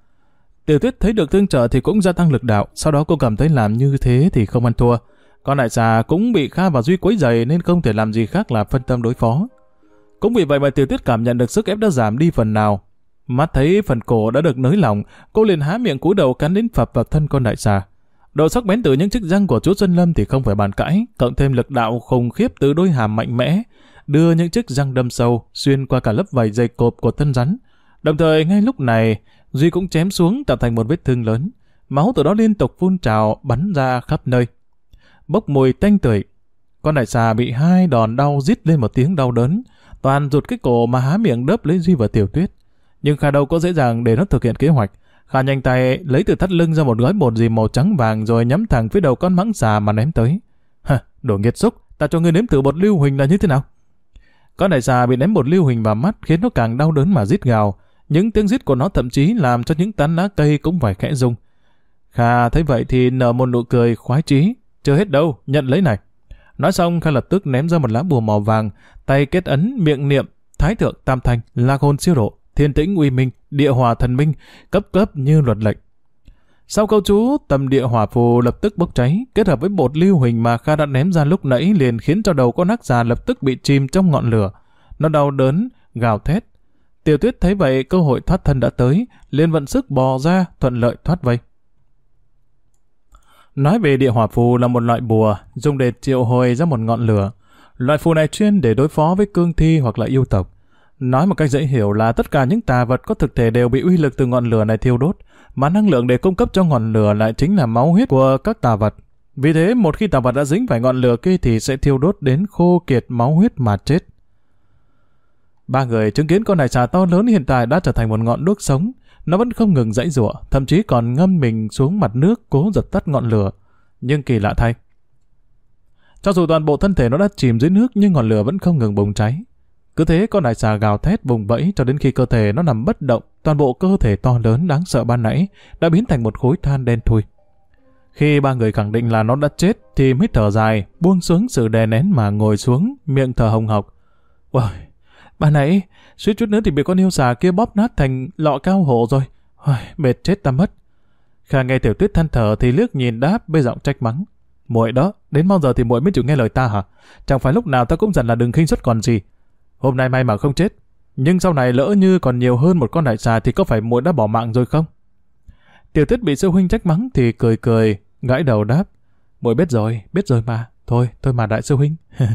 Tiểu tuyết thấy được thương trợ thì cũng gia tăng lực đạo, sau đó cô cảm thấy làm như thế thì không ăn thua. Con đại xà cũng bị Kha và Duy quấy dày nên không thể làm gì khác là phân tâm đối phó. Cũng vì vậy mà tiểu tuyết cảm nhận được sức ép đã giảm đi phần nào. Mắt thấy phần cổ đã được nới lỏng, cô liền há miệng cúi đầu cắn đến phập vào thân con đại xà. Độ sắc bén từ những chiếc răng của chú Xuân Lâm thì không phải bàn cãi, cộng thêm lực đạo khủng khiếp từ đôi hàm mạnh mẽ, đưa những chiếc răng đâm sâu xuyên qua cả lớp vảy dày cộp của thân rắn. Đồng thời ngay lúc này, Duy cũng chém xuống tạo thành một vết thương lớn. Máu từ đó liên tục phun trào bắn ra khắp nơi. Bốc mùi tanh tưởi. Con đại xà bị hai đòn đau rít lên một tiếng đau đớn. Toàn rụt cái cổ mà há miệng đớp lấy Duy và Tiểu Tuyết. Nhưng Kha đâu có dễ dàng để nó thực hiện kế hoạch. Kha nhanh tay lấy từ thắt lưng ra một gói bột gì màu trắng vàng rồi nhắm thẳng phía đầu con mãng xà mà ném tới. Hả, đồ nghiệt xúc, ta cho ngươi nếm thử bột lưu huỳnh là như thế nào? Con đại xà bị ném bột lưu huỳnh vào mắt khiến nó càng đau đớn mà rít gào. Những tiếng rít của nó thậm chí làm cho những tán lá cây cũng phải khẽ rung. Kha thấy vậy thì nở một nụ cười khoái chí. Chưa hết đâu, nhận lấy này. Nói xong Kha lập tức ném ra một lá bùa màu vàng, tay kết ấn miệng niệm, thái thượng tam thanh, lạc hồn siêu độ, thiên tĩnh uy minh, địa hòa thần minh, cấp cấp như luật lệnh. Sau câu chú, tầm địa hỏa phù lập tức bốc cháy, kết hợp với bột lưu huỳnh mà Kha đã ném ra lúc nãy liền khiến cho đầu con ác già lập tức bị chìm trong ngọn lửa. Nó đau đớn, gào thét. Tiểu tuyết thấy vậy cơ hội thoát thân đã tới, liền vận sức bò ra, thuận lợi thoát vây. Nói về địa hỏa phù là một loại bùa, dùng để triệu hồi ra một ngọn lửa. Loại phù này chuyên để đối phó với cương thi hoặc là yêu tộc. Nói một cách dễ hiểu là tất cả những tà vật có thực thể đều bị uy lực từ ngọn lửa này thiêu đốt, mà năng lượng để cung cấp cho ngọn lửa lại chính là máu huyết của các tà vật. Vì thế, một khi tà vật đã dính phải ngọn lửa kia thì sẽ thiêu đốt đến khô kiệt máu huyết mà chết. Ba người chứng kiến con đại xà to lớn hiện tại đã trở thành một ngọn đuốc sống. Nó vẫn không ngừng dãy rủa, thậm chí còn ngâm mình xuống mặt nước cố dập tắt ngọn lửa. Nhưng kỳ lạ thay. Cho dù toàn bộ thân thể nó đã chìm dưới nước nhưng ngọn lửa vẫn không ngừng bùng cháy. Cứ thế con đại xà gào thét vùng vẫy cho đến khi cơ thể nó nằm bất động, toàn bộ cơ thể to lớn đáng sợ ban nãy đã biến thành một khối than đen thui. Khi ba người khẳng định là nó đã chết thì mới thở dài, buông xuống sự đè nén mà ngồi xuống, miệng thở hồng hộc. Wow, bà nãy, suýt chút nữa thì bị con yêu xà kia bóp nát thành lọ cao hổ rồi. Ôi, mệt chết ta mất. Khả nghe tiểu tuyết than thở thì liếc nhìn đáp bê giọng trách mắng. Muội đó, đến bao giờ thì muội mới chịu nghe lời ta hả? Chẳng phải lúc nào ta cũng dặn là đừng khinh suất còn gì. Hôm nay may mà không chết. Nhưng sau này lỡ như còn nhiều hơn một con đại xà thì có phải muội đã bỏ mạng rồi không? Tiểu tuyết bị sư huynh trách mắng thì cười cười, gãi đầu đáp. Muội biết rồi, biết rồi mà. Thôi, thôi mà đại sư huynh.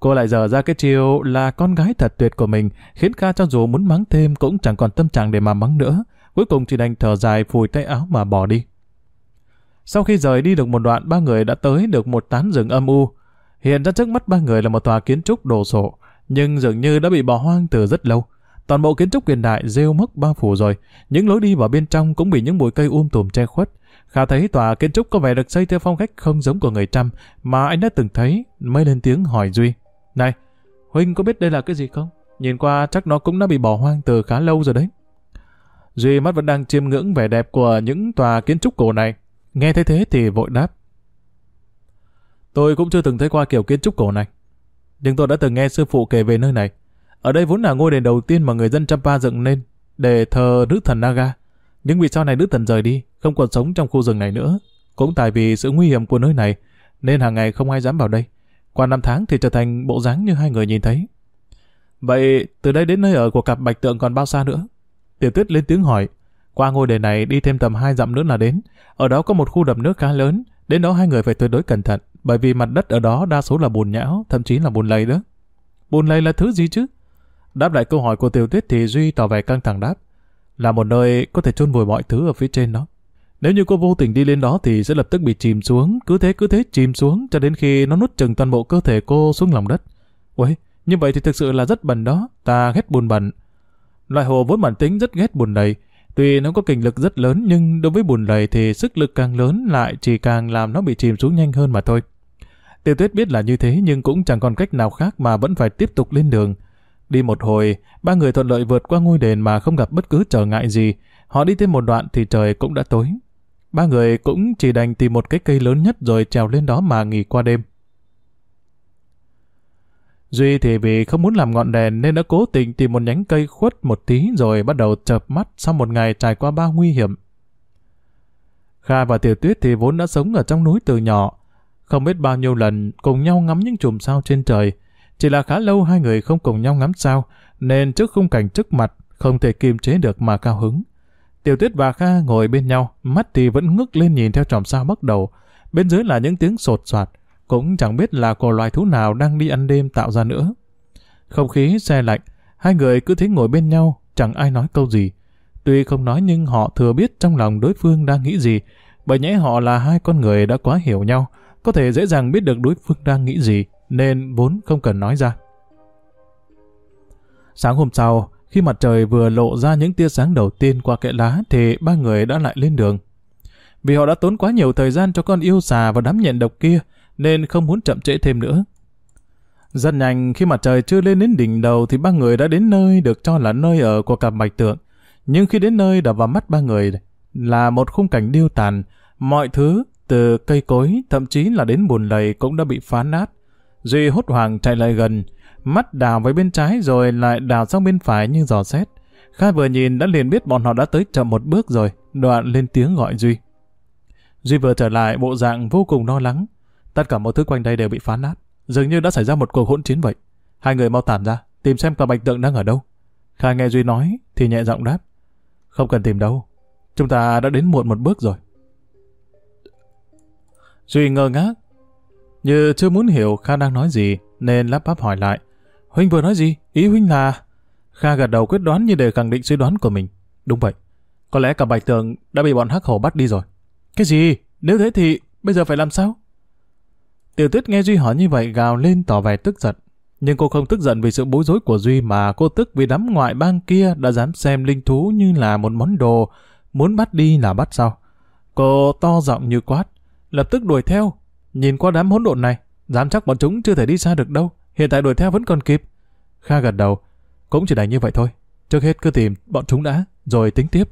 Cô lại dở ra cái chiều là con gái thật tuyệt của mình, khiến Kha cho dù muốn mắng thêm cũng chẳng còn tâm trạng để mà mắng nữa. Cuối cùng chỉ đành thở dài phùi tay áo mà bỏ đi. Sau khi rời đi được một đoạn, ba người đã tới được một tán rừng âm u. Hiện ra trước mắt ba người là một tòa kiến trúc đồ sộ, nhưng dường như đã bị bỏ hoang từ rất lâu. Toàn bộ kiến trúc hiện đại rêu mốc bao phủ rồi, những lối đi vào bên trong cũng bị những bụi cây um tùm che khuất. Khả thấy tòa kiến trúc có vẻ được xây theo phong cách không giống của người Trăm mà anh đã từng thấy, mới lên tiếng hỏi Duy. Này, Huynh có biết đây là cái gì không? Nhìn qua chắc nó cũng đã bị bỏ hoang từ khá lâu rồi đấy. Duy mắt vẫn đang chiêm ngưỡng vẻ đẹp của những tòa kiến trúc cổ này. Nghe thấy thế thì vội đáp. Tôi cũng chưa từng thấy qua kiểu kiến trúc cổ này nhưng tôi đã từng nghe sư phụ kể về nơi này. Ở đây vốn là ngôi đền đầu tiên mà người dân Champa dựng nên để thờ nữ thần Naga. Nhưng vì sau này nữ thần rời đi, không còn sống trong khu rừng này nữa. Cũng tại vì sự nguy hiểm của nơi này, nên hàng ngày không ai dám vào đây. Qua năm tháng thì trở thành bộ dáng như hai người nhìn thấy. Vậy từ đây đến nơi ở của cặp bạch tượng còn bao xa nữa? Tiểu tuyết lên tiếng hỏi. Qua ngôi đền này đi thêm tầm hai dặm nữa là đến. Ở đó có một khu đầm nước khá lớn, đến đó hai người phải tuyệt đối cẩn thận bởi vì mặt đất ở đó đa số là bùn nhão, thậm chí là bùn lầy đó. Bùn lầy là thứ gì chứ? Đáp lại câu hỏi của Tiểu Tuyết thì Duy tỏ vẻ căng thẳng đáp. Là một nơi có thể chôn vùi mọi thứ ở phía trên đó. Nếu như cô vô tình đi lên đó thì sẽ lập tức bị chìm xuống, cứ thế cứ thế chìm xuống cho đến khi nó nuốt chừng toàn bộ cơ thể cô xuống lòng đất. Uầy, như vậy thì thực sự là rất bẩn đó, ta ghét bùn bẩn. Loại hồ vốn bản tính rất ghét bùn lầy, Tuy nó có kinh lực rất lớn nhưng đối với bùn lầy thì sức lực càng lớn lại chỉ càng làm nó bị chìm xuống nhanh hơn mà thôi. Tiêu tuyết biết là như thế nhưng cũng chẳng còn cách nào khác mà vẫn phải tiếp tục lên đường. Đi một hồi, ba người thuận lợi vượt qua ngôi đền mà không gặp bất cứ trở ngại gì. Họ đi thêm một đoạn thì trời cũng đã tối. Ba người cũng chỉ đành tìm một cái cây lớn nhất rồi trèo lên đó mà nghỉ qua đêm. Duy thì vì không muốn làm ngọn đèn nên đã cố tình tìm một nhánh cây khuất một tí rồi bắt đầu chợp mắt sau một ngày trải qua bao nguy hiểm. Kha và Tiểu Tuyết thì vốn đã sống ở trong núi từ nhỏ, không biết bao nhiêu lần cùng nhau ngắm những chùm sao trên trời. Chỉ là khá lâu hai người không cùng nhau ngắm sao, nên trước khung cảnh trước mặt không thể kiềm chế được mà cao hứng. Tiểu Tuyết và Kha ngồi bên nhau, mắt thì vẫn ngước lên nhìn theo chòm sao bắt đầu. Bên dưới là những tiếng sột soạt, cũng chẳng biết là của loài thú nào đang đi ăn đêm tạo ra nữa. Không khí xe lạnh, hai người cứ thế ngồi bên nhau, chẳng ai nói câu gì. Tuy không nói nhưng họ thừa biết trong lòng đối phương đang nghĩ gì, bởi nhẽ họ là hai con người đã quá hiểu nhau, có thể dễ dàng biết được đối phương đang nghĩ gì, nên vốn không cần nói ra. Sáng hôm sau, khi mặt trời vừa lộ ra những tia sáng đầu tiên qua kẽ lá thì ba người đã lại lên đường. Vì họ đã tốn quá nhiều thời gian cho con yêu xà và đám nhện độc kia, nên không muốn chậm trễ thêm nữa. Rất nhanh khi mặt trời chưa lên đến đỉnh đầu thì ba người đã đến nơi được cho là nơi ở của cặp bạch tượng. Nhưng khi đến nơi đập vào mắt ba người là một khung cảnh điêu tàn, mọi thứ từ cây cối thậm chí là đến bùn lầy cũng đã bị phá nát. Duy hốt hoảng chạy lại gần, mắt đào với bên trái rồi lại đào sang bên phải như dò xét. Kha vừa nhìn đã liền biết bọn họ đã tới chậm một bước rồi, đoạn lên tiếng gọi Duy. Duy vừa trở lại bộ dạng vô cùng lo lắng. Tất cả mọi thứ quanh đây đều bị phá nát, dường như đã xảy ra một cuộc hỗn chiến vậy. Hai người mau tản ra, tìm xem cả bạch tượng đang ở đâu. Kha nghe Duy nói thì nhẹ giọng đáp. Không cần tìm đâu, chúng ta đã đến muộn một bước rồi. Duy ngơ ngác, như chưa muốn hiểu Kha đang nói gì, nên lắp bắp hỏi lại. Huynh vừa nói gì? Ý Huynh là... Kha gật đầu quyết đoán như để khẳng định suy đoán của mình. Đúng vậy. Có lẽ cả bạch tường đã bị bọn hắc hổ bắt đi rồi. Cái gì? Nếu thế thì bây giờ phải làm sao? Tiểu tuyết nghe Duy hỏi như vậy gào lên tỏ vẻ tức giận. Nhưng cô không tức giận vì sự bối rối của Duy mà cô tức vì đám ngoại bang kia đã dám xem linh thú như là một món đồ, muốn bắt đi là bắt sao. Cô to giọng như quát, lập tức đuổi theo, nhìn qua đám hỗn độn này, dám chắc bọn chúng chưa thể đi xa được đâu, hiện tại đuổi theo vẫn còn kịp. Kha gật đầu, cũng chỉ đành như vậy thôi, trước hết cứ tìm bọn chúng đã, rồi tính tiếp.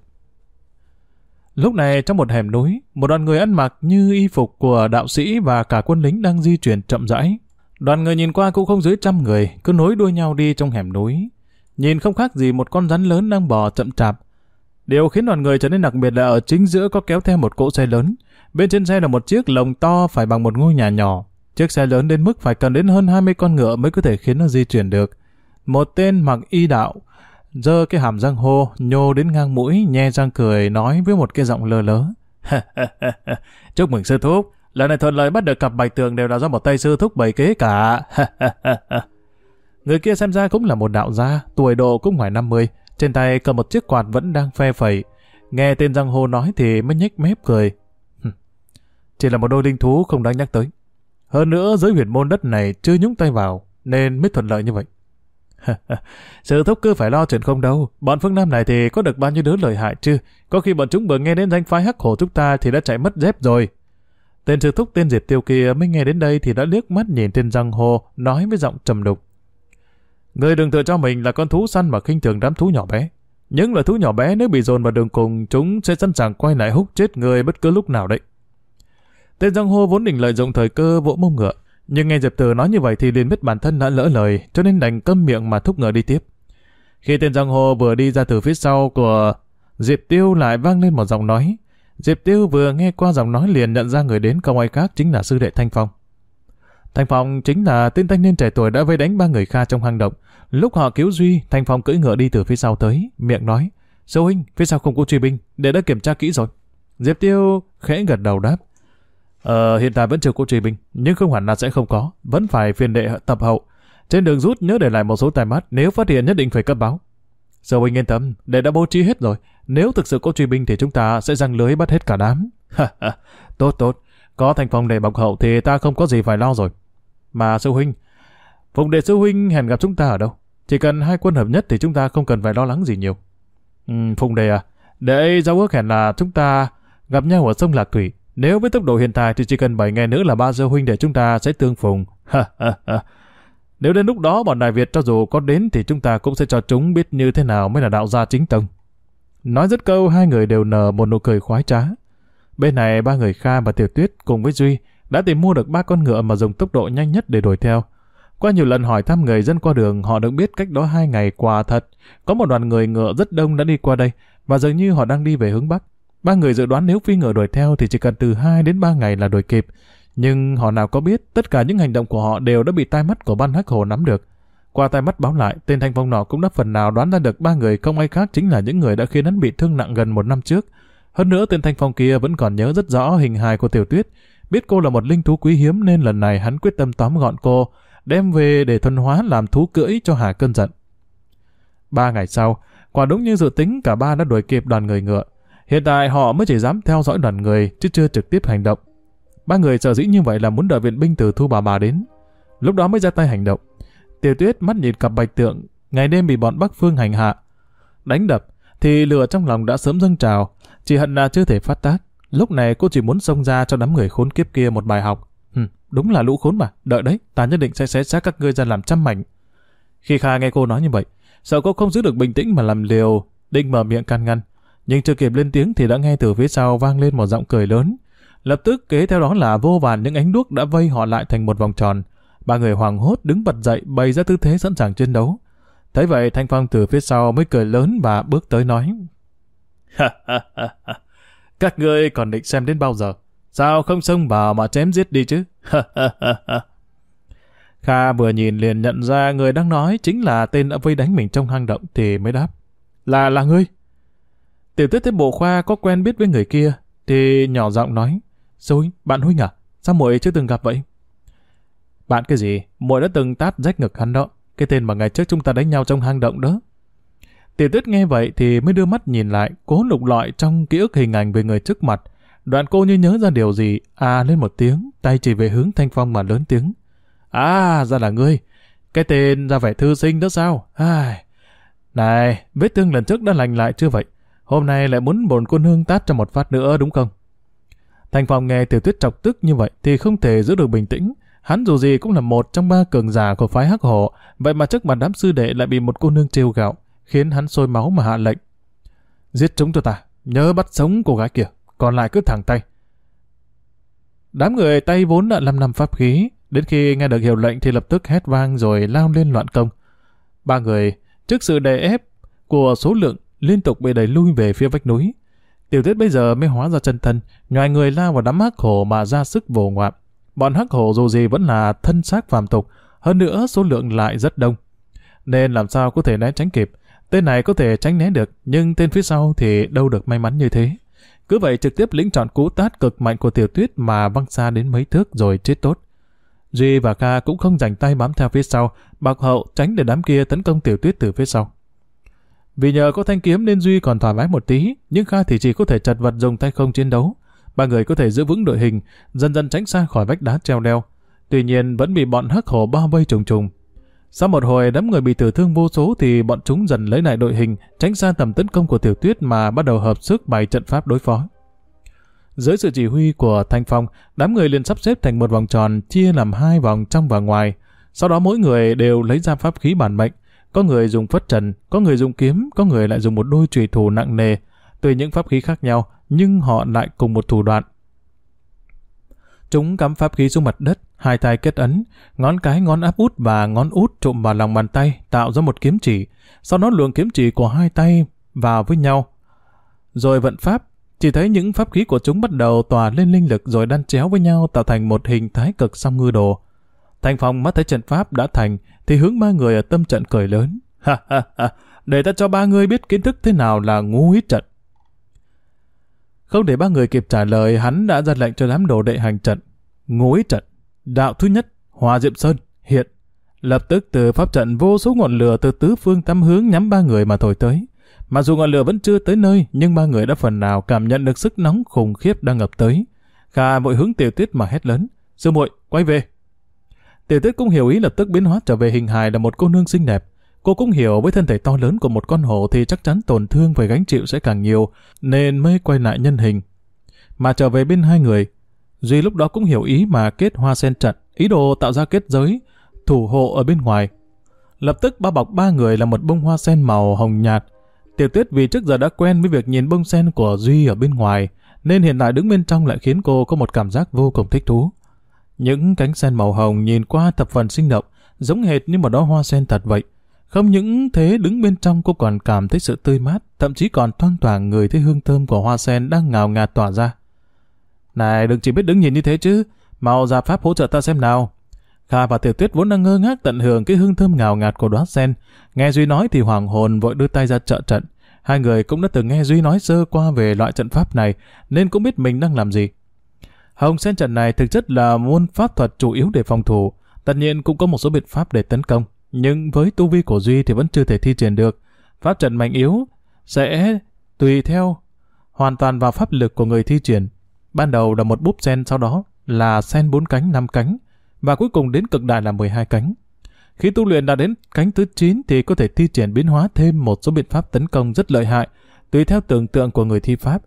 Lúc này trong một hẻm núi, một đoàn người ăn mặc như y phục của đạo sĩ và cả quân lính đang di chuyển chậm rãi. Đoàn người nhìn qua cũng không dưới trăm người, cứ nối đuôi nhau đi trong hẻm núi. Nhìn không khác gì một con rắn lớn đang bò chậm chạp. Điều khiến đoàn người trở nên đặc biệt là ở chính giữa có kéo theo một cỗ xe lớn. Bên trên xe là một chiếc lồng to phải bằng một ngôi nhà nhỏ. Chiếc xe lớn đến mức phải cần đến hơn 20 con ngựa mới có thể khiến nó di chuyển được. Một tên mặc y đạo, giơ cái hàm răng hô, nhô đến ngang mũi, nhe răng cười, nói với một cái giọng lơ lớ. Chúc mừng sư thúc, lần này thuận lợi bắt được cặp bạch tường đều là do một tay sư thúc bày kế cả. Người kia xem ra cũng là một đạo gia, tuổi độ cũng ngoài 50, trên tay cầm một chiếc quạt vẫn đang phe phẩy. Nghe tên răng hô nói thì mới nhếch mép cười. Chỉ là một đôi linh thú không đáng nhắc tới. Hơn nữa giới huyền môn đất này chưa nhúng tay vào, nên mới thuận lợi như vậy. Sự thúc cứ phải lo chuyện không đâu. Bọn phương Nam này thì có được bao nhiêu đứa lợi hại chứ. Có khi bọn chúng vừa nghe đến danh phái hắc hổ chúng ta thì đã chạy mất dép rồi. Tên sư thúc tên Diệp Tiêu kia mới nghe đến đây thì đã liếc mắt nhìn tên răng hồ, nói với giọng trầm đục. Người đừng tự cho mình là con thú săn mà khinh thường đám thú nhỏ bé. Những loài thú nhỏ bé nếu bị dồn vào đường cùng, chúng sẽ sẵn sàng quay lại hút chết người bất cứ lúc nào đấy. Tên giang hô vốn định lợi dụng thời cơ vỗ mông ngựa, nhưng nghe Diệp Từ nói như vậy thì liền biết bản thân đã lỡ lời, cho nên đành câm miệng mà thúc ngựa đi tiếp. Khi tên Giang Hồ vừa đi ra từ phía sau của Diệp Tiêu lại vang lên một giọng nói. Diệp Tiêu vừa nghe qua giọng nói liền nhận ra người đến không ai khác chính là sư đệ Thanh Phong. Thanh Phong chính là tên thanh niên trẻ tuổi đã vây đánh ba người Kha trong hang động. Lúc họ cứu Duy, Thanh Phong cưỡi ngựa đi từ phía sau tới, miệng nói, Sâu huynh, phía sau không có truy binh, để đã kiểm tra kỹ rồi. Diệp Tiêu khẽ gật đầu đáp, Ờ, hiện tại vẫn chưa có truy binh, nhưng không hẳn là sẽ không có, vẫn phải phiền đệ tập hậu. Trên đường rút nhớ để lại một số tài mắt, nếu phát hiện nhất định phải cấp báo. Sở huynh yên tâm, đệ đã bố trí hết rồi. Nếu thực sự có truy binh thì chúng ta sẽ răng lưới bắt hết cả đám. tốt tốt, có thành phòng đệ bọc hậu thì ta không có gì phải lo rồi. Mà sư huynh, Phùng đệ sư huynh hẹn gặp chúng ta ở đâu? Chỉ cần hai quân hợp nhất thì chúng ta không cần phải lo lắng gì nhiều. Ừ, Phùng đệ à, đệ giao ước hẹn là chúng ta gặp nhau ở sông Lạc Thủy. Nếu với tốc độ hiện tại thì chỉ cần 7 ngày nữa là ba giờ huynh để chúng ta sẽ tương phùng. Nếu đến lúc đó bọn Đại Việt cho dù có đến thì chúng ta cũng sẽ cho chúng biết như thế nào mới là đạo gia chính tông. Nói dứt câu hai người đều nở một nụ cười khoái trá. Bên này ba người Kha và Tiểu Tuyết cùng với Duy đã tìm mua được ba con ngựa mà dùng tốc độ nhanh nhất để đuổi theo. Qua nhiều lần hỏi thăm người dân qua đường, họ được biết cách đó hai ngày quả thật. Có một đoàn người ngựa rất đông đã đi qua đây, và dường như họ đang đi về hướng Bắc. Ba người dự đoán nếu phi ngựa đuổi theo thì chỉ cần từ 2 đến 3 ngày là đuổi kịp. Nhưng họ nào có biết tất cả những hành động của họ đều đã bị tai mắt của ban hắc hồ nắm được. Qua tai mắt báo lại, tên thanh phong nọ cũng đã phần nào đoán ra được ba người không ai khác chính là những người đã khiến hắn bị thương nặng gần một năm trước. Hơn nữa tên thanh phong kia vẫn còn nhớ rất rõ hình hài của tiểu tuyết. Biết cô là một linh thú quý hiếm nên lần này hắn quyết tâm tóm gọn cô, đem về để thuần hóa làm thú cưỡi cho hà cơn giận. Ba ngày sau, quả đúng như dự tính cả ba đã đuổi kịp đoàn người ngựa. Hiện tại họ mới chỉ dám theo dõi đoàn người chứ chưa trực tiếp hành động. Ba người sợ dĩ như vậy là muốn đợi viện binh từ thu bà bà đến. Lúc đó mới ra tay hành động. Tiểu tuyết mắt nhìn cặp bạch tượng, ngày đêm bị bọn Bắc Phương hành hạ. Đánh đập, thì lửa trong lòng đã sớm dâng trào, chỉ hận là chưa thể phát tác. Lúc này cô chỉ muốn xông ra cho đám người khốn kiếp kia một bài học. Hừ, đúng là lũ khốn mà, đợi đấy, ta nhất định sẽ xé xác các ngươi ra làm trăm mảnh. Khi Kha nghe cô nói như vậy, sợ cô không giữ được bình tĩnh mà làm liều, định mở miệng can ngăn. Nhưng chưa kịp lên tiếng thì đã nghe từ phía sau vang lên một giọng cười lớn. Lập tức kế theo đó là vô vàn những ánh đuốc đã vây họ lại thành một vòng tròn. Ba người hoàng hốt đứng bật dậy, bày ra tư thế sẵn sàng chiến đấu. Thấy vậy, Thanh Phong từ phía sau mới cười lớn và bước tới nói. Các ngươi còn định xem đến bao giờ? Sao không xông vào mà chém giết đi chứ? Kha vừa nhìn liền nhận ra người đang nói chính là tên đã vây đánh mình trong hang động thì mới đáp. Là là ngươi. Tiểu tuyết thấy bộ khoa có quen biết với người kia thì nhỏ giọng nói. Xôi, bạn huynh à? Sao muội chưa từng gặp vậy? Bạn cái gì? Muội đã từng tát rách ngực hắn đó. Cái tên mà ngày trước chúng ta đánh nhau trong hang động đó. Tiểu tuyết nghe vậy thì mới đưa mắt nhìn lại, cố lục lọi trong ký ức hình ảnh về người trước mặt. Đoạn cô như nhớ ra điều gì, à lên một tiếng, tay chỉ về hướng Thanh Phong mà lớn tiếng. À, ra là ngươi. Cái tên ra vẻ thư sinh đó sao? Ai... Này, vết thương lần trước đã lành lại chưa vậy? Hôm nay lại muốn bồn cô nương tát cho một phát nữa đúng không? Thành Phong nghe tiểu tuyết chọc tức như vậy thì không thể giữ được bình tĩnh. Hắn dù gì cũng là một trong ba cường giả của phái hắc hổ, vậy mà trước mặt đám sư đệ lại bị một cô nương trêu gạo, khiến hắn sôi máu mà hạ lệnh. Giết chúng cho ta, nhớ bắt sống cô gái kia, còn lại cứ thẳng tay. Đám người tay vốn đã lâm năm pháp khí, đến khi nghe được hiệu lệnh thì lập tức hét vang rồi lao lên loạn công. Ba người, trước sự đè ép của số lượng, liên tục bị đẩy lui về phía vách núi. Tiểu tuyết bây giờ mới hóa ra chân thân, nhòi người lao vào đám hắc hổ mà ra sức vồ ngoạm. Bọn hắc hổ dù gì vẫn là thân xác phàm tục, hơn nữa số lượng lại rất đông. Nên làm sao có thể né tránh kịp. Tên này có thể tránh né được, nhưng tên phía sau thì đâu được may mắn như thế. Cứ vậy trực tiếp lĩnh chọn cú tát cực mạnh của tiểu tuyết mà văng xa đến mấy thước rồi chết tốt. Duy và Kha cũng không dành tay bám theo phía sau, bạc hậu tránh để đám kia tấn công tiểu tuyết từ phía sau. Vì nhờ có thanh kiếm nên Duy còn thoải mái một tí, nhưng Kha thì chỉ có thể chật vật dùng tay không chiến đấu. Ba người có thể giữ vững đội hình, dần dần tránh xa khỏi vách đá treo leo. Tuy nhiên vẫn bị bọn hắc hổ bao vây trùng trùng. Sau một hồi đám người bị tử thương vô số thì bọn chúng dần lấy lại đội hình, tránh xa tầm tấn công của tiểu tuyết mà bắt đầu hợp sức bày trận pháp đối phó. Dưới sự chỉ huy của Thanh Phong, đám người liền sắp xếp thành một vòng tròn chia làm hai vòng trong và ngoài. Sau đó mỗi người đều lấy ra pháp khí bản mệnh. Có người dùng phất trần, có người dùng kiếm, có người lại dùng một đôi trùy thủ nặng nề. Tùy những pháp khí khác nhau, nhưng họ lại cùng một thủ đoạn. Chúng cắm pháp khí xuống mặt đất, hai tay kết ấn, ngón cái ngón áp út và ngón út trộm vào lòng bàn tay tạo ra một kiếm chỉ, sau đó luồng kiếm chỉ của hai tay vào với nhau. Rồi vận pháp, chỉ thấy những pháp khí của chúng bắt đầu tỏa lên linh lực rồi đan chéo với nhau tạo thành một hình thái cực song ngư đồ. Thành Phong mắt thấy trận pháp đã thành thì hướng ba người ở tâm trận cười lớn. Ha ha ha, để ta cho ba người biết kiến thức thế nào là ngu hít trận. Không để ba người kịp trả lời, hắn đã ra lệnh cho đám đồ đệ hành trận. Ngu hít trận, đạo thứ nhất, Hòa Diệm Sơn, hiện. Lập tức từ pháp trận vô số ngọn lửa từ tứ phương tam hướng nhắm ba người mà thổi tới. Mặc dù ngọn lửa vẫn chưa tới nơi, nhưng ba người đã phần nào cảm nhận được sức nóng khủng khiếp đang ngập tới. Kha vội hướng tiểu tuyết mà hét lớn. Sư muội quay về. Tiểu tuyết cũng hiểu ý lập tức biến hóa trở về hình hài là một cô nương xinh đẹp. Cô cũng hiểu với thân thể to lớn của một con hổ thì chắc chắn tổn thương phải gánh chịu sẽ càng nhiều, nên mới quay lại nhân hình. Mà trở về bên hai người, Duy lúc đó cũng hiểu ý mà kết hoa sen trận, ý đồ tạo ra kết giới, thủ hộ ở bên ngoài. Lập tức bao bọc ba người là một bông hoa sen màu hồng nhạt. Tiểu tuyết vì trước giờ đã quen với việc nhìn bông sen của Duy ở bên ngoài, nên hiện tại đứng bên trong lại khiến cô có một cảm giác vô cùng thích thú. Những cánh sen màu hồng nhìn qua thập phần sinh động, giống hệt như một đóa hoa sen thật vậy. Không những thế đứng bên trong cô còn cảm thấy sự tươi mát, thậm chí còn thoang thoảng người thấy hương thơm của hoa sen đang ngào ngạt tỏa ra. Này đừng chỉ biết đứng nhìn như thế chứ, mau ra pháp hỗ trợ ta xem nào. Kha và Tiểu Tuyết vốn đang ngơ ngác tận hưởng cái hương thơm ngào ngạt của đóa sen. Nghe Duy nói thì hoàng hồn vội đưa tay ra trợ trận. Hai người cũng đã từng nghe Duy nói sơ qua về loại trận pháp này, nên cũng biết mình đang làm gì. Hồng sen trận này thực chất là môn pháp thuật chủ yếu để phòng thủ, tất nhiên cũng có một số biện pháp để tấn công, nhưng với tu vi của Duy thì vẫn chưa thể thi triển được. Pháp trận mạnh yếu sẽ tùy theo hoàn toàn vào pháp lực của người thi triển. Ban đầu là một búp sen sau đó là sen bốn cánh năm cánh, và cuối cùng đến cực đại là 12 cánh. Khi tu luyện đã đến cánh thứ 9 thì có thể thi triển biến hóa thêm một số biện pháp tấn công rất lợi hại, tùy theo tưởng tượng của người thi pháp.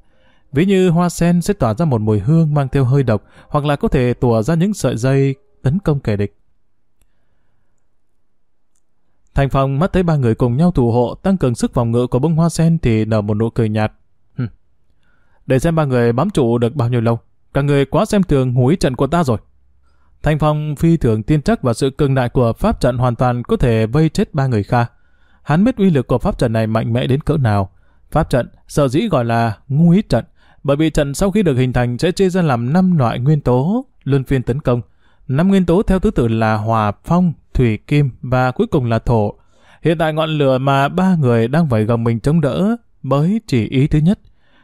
Ví như hoa sen sẽ tỏa ra một mùi hương mang theo hơi độc, hoặc là có thể tỏa ra những sợi dây tấn công kẻ địch. Thành Phong mắt thấy ba người cùng nhau thủ hộ tăng cường sức phòng ngự của bông hoa sen thì nở một nụ cười nhạt. Hừm. Để xem ba người bám trụ được bao nhiêu lâu. Cả người quá xem thường húi trận của ta rồi. Thanh Phong phi thường tin chắc vào sự cường đại của pháp trận hoàn toàn có thể vây chết ba người Kha. Hắn biết uy lực của pháp trận này mạnh mẽ đến cỡ nào. Pháp trận sở dĩ gọi là ngu hít trận, bởi vì trận sau khi được hình thành sẽ chia ra làm 5 loại nguyên tố luân phiên tấn công. Năm nguyên tố theo thứ tự là hòa, phong, thủy, kim và cuối cùng là thổ. Hiện tại ngọn lửa mà ba người đang phải gồng mình chống đỡ mới chỉ ý thứ nhất,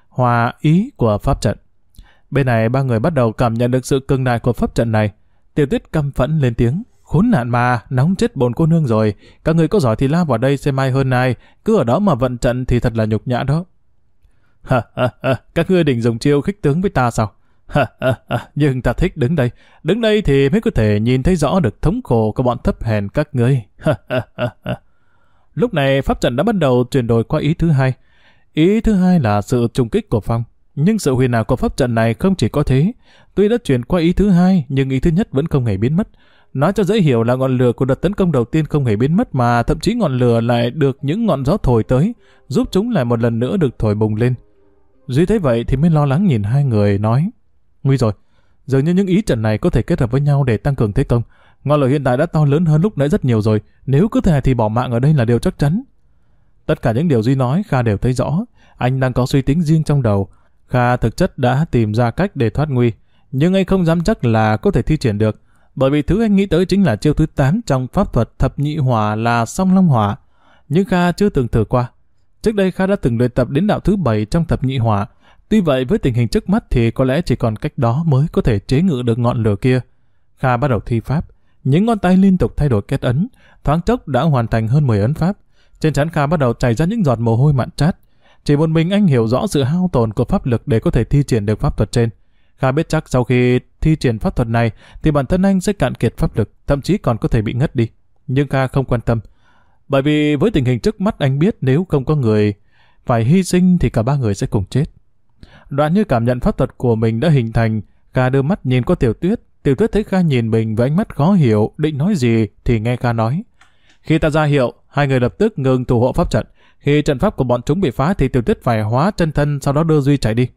hòa ý của pháp trận. Bên này ba người bắt đầu cảm nhận được sự cường đại của pháp trận này. Tiểu tuyết căm phẫn lên tiếng. Khốn nạn mà, nóng chết bồn cô nương rồi. Các người có giỏi thì la vào đây xem ai hơn ai. Cứ ở đó mà vận trận thì thật là nhục nhã đó. Ha ha ha, các ngươi định dùng chiêu khích tướng với ta sao? Ha ha ha, nhưng ta thích đứng đây. Đứng đây thì mới có thể nhìn thấy rõ được thống khổ của bọn thấp hèn các ngươi. Ha ha ha ha. Lúc này pháp trận đã bắt đầu chuyển đổi qua ý thứ hai. Ý thứ hai là sự trùng kích của Phong. Nhưng sự huyền ảo của pháp trận này không chỉ có thế. Tuy đã chuyển qua ý thứ hai, nhưng ý thứ nhất vẫn không hề biến mất. Nói cho dễ hiểu là ngọn lửa của đợt tấn công đầu tiên không hề biến mất mà thậm chí ngọn lửa lại được những ngọn gió thổi tới, giúp chúng lại một lần nữa được thổi bùng lên. Duy thấy vậy thì mới lo lắng nhìn hai người nói Nguy rồi, dường như những ý trận này có thể kết hợp với nhau để tăng cường thế công. Ngọn lửa hiện tại đã to lớn hơn lúc nãy rất nhiều rồi, nếu cứ thế thì bỏ mạng ở đây là điều chắc chắn. Tất cả những điều Duy nói Kha đều thấy rõ, anh đang có suy tính riêng trong đầu. Kha thực chất đã tìm ra cách để thoát nguy, nhưng anh không dám chắc là có thể thi triển được, bởi vì thứ anh nghĩ tới chính là chiêu thứ 8 trong pháp thuật thập nhị hỏa là song long hỏa. Nhưng Kha chưa từng thử qua. Trước đây Kha đã từng luyện tập đến đạo thứ bảy trong thập nhị hỏa. Tuy vậy với tình hình trước mắt thì có lẽ chỉ còn cách đó mới có thể chế ngự được ngọn lửa kia. Kha bắt đầu thi pháp. Những ngón tay liên tục thay đổi kết ấn. Thoáng chốc đã hoàn thành hơn 10 ấn pháp. Trên trán Kha bắt đầu chảy ra những giọt mồ hôi mặn chát. Chỉ một mình anh hiểu rõ sự hao tổn của pháp lực để có thể thi triển được pháp thuật trên. Kha biết chắc sau khi thi triển pháp thuật này thì bản thân anh sẽ cạn kiệt pháp lực, thậm chí còn có thể bị ngất đi. Nhưng Kha không quan tâm. Bởi vì với tình hình trước mắt anh biết nếu không có người phải hy sinh thì cả ba người sẽ cùng chết. Đoạn như cảm nhận pháp thuật của mình đã hình thành, Kha đưa mắt nhìn qua tiểu tuyết. Tiểu tuyết thấy Kha nhìn mình với ánh mắt khó hiểu, định nói gì thì nghe Kha nói. Khi ta ra hiệu, hai người lập tức ngừng thủ hộ pháp trận. Khi trận pháp của bọn chúng bị phá thì tiểu tuyết phải hóa chân thân sau đó đưa Duy chạy đi.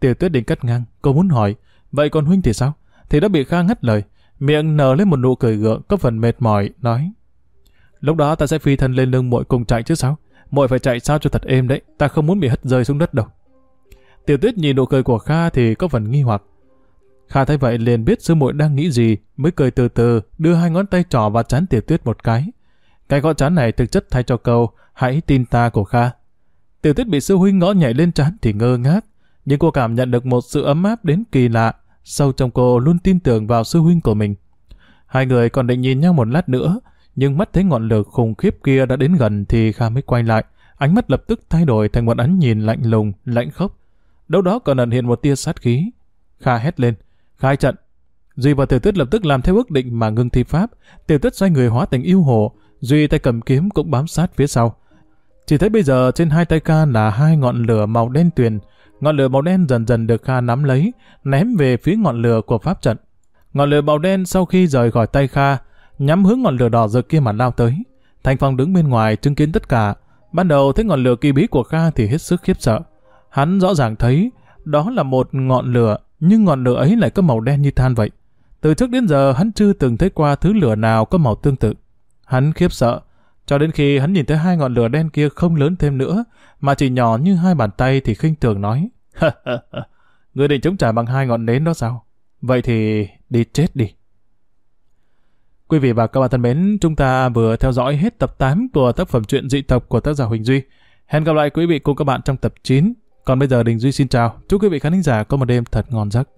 Tiểu tuyết định cắt ngang, cô muốn hỏi, vậy còn huynh thì sao? Thì đã bị Kha ngắt lời, miệng nở lên một nụ cười gượng có phần mệt mỏi, nói. Lúc đó ta sẽ phi thân lên lưng muội cùng chạy chứ sao? Muội phải chạy sao cho thật êm đấy, ta không muốn bị hất rơi xuống đất đâu. Tiểu tuyết nhìn nụ cười của Kha thì có phần nghi hoặc. Kha thấy vậy liền biết sư muội đang nghĩ gì, mới cười từ từ, đưa hai ngón tay trỏ vào chán tiểu tuyết một cái. Cái gõ chán này thực chất thay cho câu, hãy tin ta của Kha. Tiểu tuyết bị sư huynh ngõ nhảy lên chán thì ngơ ngác, nhưng cô cảm nhận được một sự ấm áp đến kỳ lạ, sâu trong cô luôn tin tưởng vào sư huynh của mình. Hai người còn định nhìn nhau một lát nữa, nhưng mắt thấy ngọn lửa khủng khiếp kia đã đến gần thì Kha mới quay lại, ánh mắt lập tức thay đổi thành một ánh nhìn lạnh lùng, lạnh khốc. Đâu đó còn ẩn hiện một tia sát khí. Kha hét lên, khai trận. Duy và Tiểu Tuyết lập tức làm theo ước định mà ngưng thi pháp. Tiểu Tuyết xoay người hóa thành yêu hồ, Duy tay cầm kiếm cũng bám sát phía sau. Chỉ thấy bây giờ trên hai tay Kha là hai ngọn lửa màu đen tuyền. Ngọn lửa màu đen dần dần được Kha nắm lấy, ném về phía ngọn lửa của pháp trận. Ngọn lửa màu đen sau khi rời khỏi tay Kha, nhắm hướng ngọn lửa đỏ rực kia mà lao tới. thành Phong đứng bên ngoài chứng kiến tất cả. Ban đầu thấy ngọn lửa kỳ bí của Kha thì hết sức khiếp sợ. Hắn rõ ràng thấy đó là một ngọn lửa, nhưng ngọn lửa ấy lại có màu đen như than vậy. Từ trước đến giờ hắn chưa từng thấy qua thứ lửa nào có màu tương tự. Hắn khiếp sợ, cho đến khi hắn nhìn thấy hai ngọn lửa đen kia không lớn thêm nữa, mà chỉ nhỏ như hai bàn tay thì khinh thường nói. Ngươi định chống trả bằng hai ngọn nến đó sao? Vậy thì đi chết đi. Quý vị và các bạn thân mến, chúng ta vừa theo dõi hết tập 8 của tác phẩm truyện dị tộc của tác giả Huỳnh Duy. Hẹn gặp lại quý vị cùng các bạn trong tập 9. Còn bây giờ Đình Duy xin chào. Chúc quý vị khán giả có một đêm thật ngon giấc.